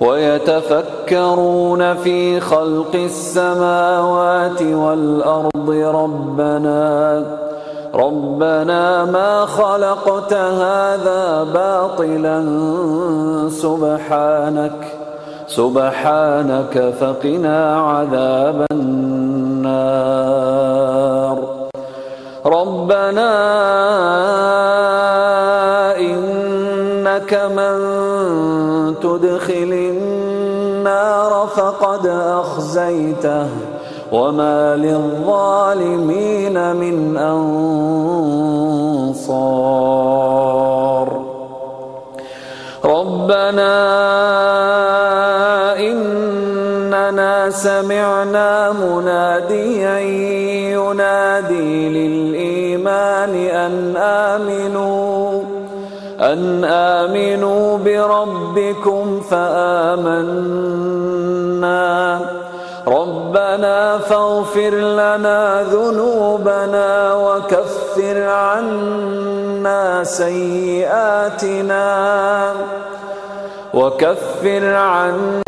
ويتفكرون في خلق السماوات والأرض ربنا ربنا ما خلقت هذا باطلا سبحانك سبحانك فقنا عذاب النار. ربنا تدخل النار فقد أخزيته وما للظالمين من أنصار. ربنا إننا سمعنا مناديا ينادي للإيمان أن آمنوا أن آمنوا بربكم فآمنا. ربنا فاغفر لنا ذنوبنا وكفر عنا سيئاتنا. وكفر عنا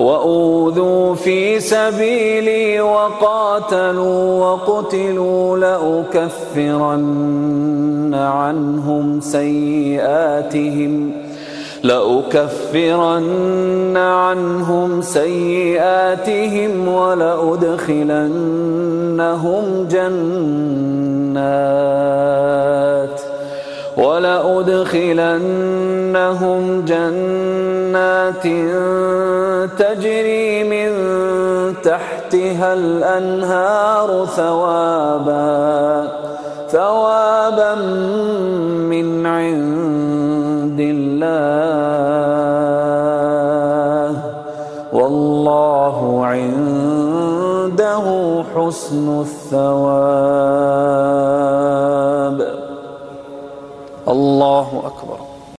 وأوذوا في سبيلي وقاتلوا وقتلوا لأكفرن عنهم سيئاتهم لأكفرن عنهم سيئاتهم ولأدخلنهم جنات ولأدخلنهم جنات تجري من تحتها الأنهار ثوابا ثوابا من عند الله. والله عنده حسن الثواب. الله أكبر.